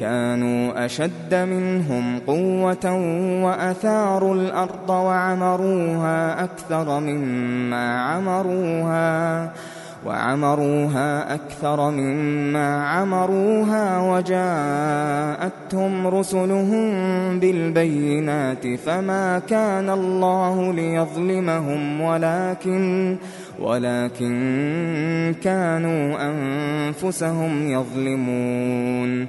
كانوا أشد منهم قوة وأثاروا الأرض وعمروها أكثر مما عمروها وعمروها أكثر مما عمروها وجاءتهم رسلهم بالبينات فما كان الله ليظلمهم ولكن ولكن كانوا أنفسهم يظلمون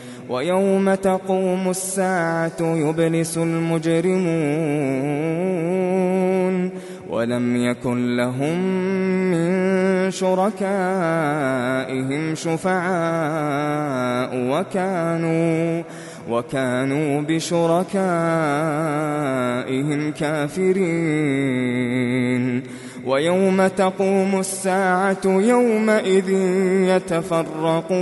ويوم تقوم الساعة يبلس المجرمون ولم يكن لهم من شركائهم شفعاء وكانوا وكانوا بشركائهم كافرين. ويوم تقوم الساعة يومئذ يتفرقون.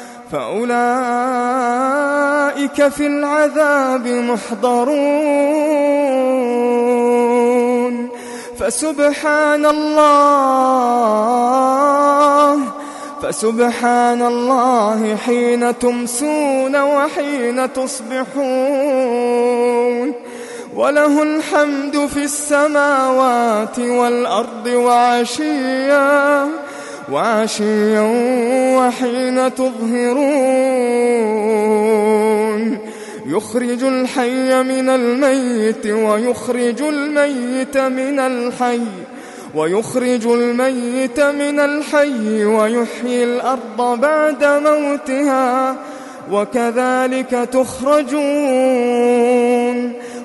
فأولئك في العذاب محضرون. فسبحان الله فسبحان الله حين تمسون وحين تصبحون. وله الحمد في السماوات والأرض وعشيا. وعشيا وحين تظهرون. يخرج الحي من الميت ويخرج الميت من الحي ويخرج الميت من الحي ويحيي الأرض بعد موتها وكذلك تخرجون.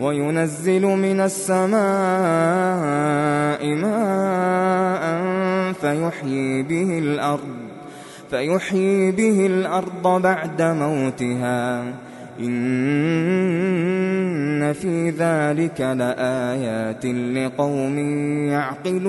وينزل من السماء ماء فيحيي به الأرض فيحيي به الأرض بعد موتها. إن في ذلك لآيات لقوم يعقلون.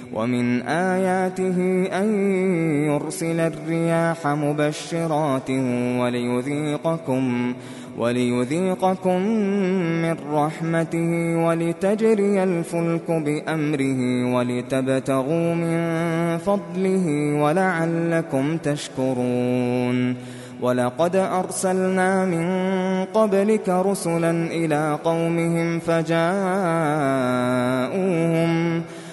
ومن آياته أن يرسل الرياح مبشرات وليذيقكم وليذيقكم من رحمته ولتجري الفلك بأمره ولتبتغوا من فضله ولعلكم تشكرون ولقد أرسلنا من قبلك رسلا إلى قومهم فجاءوهم فجاءوهم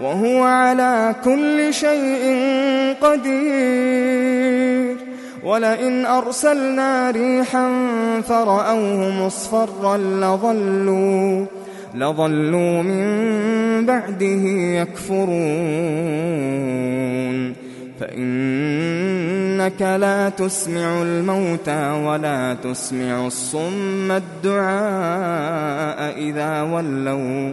وهو على كل شيء قدير. ولئن أرسلنا ريحا فرأوه مصفرا لظلوا لظلوا من بعده يكفرون. فإنك لا تسمع الموتى ولا تسمع الصم الدعاء إذا ولوا.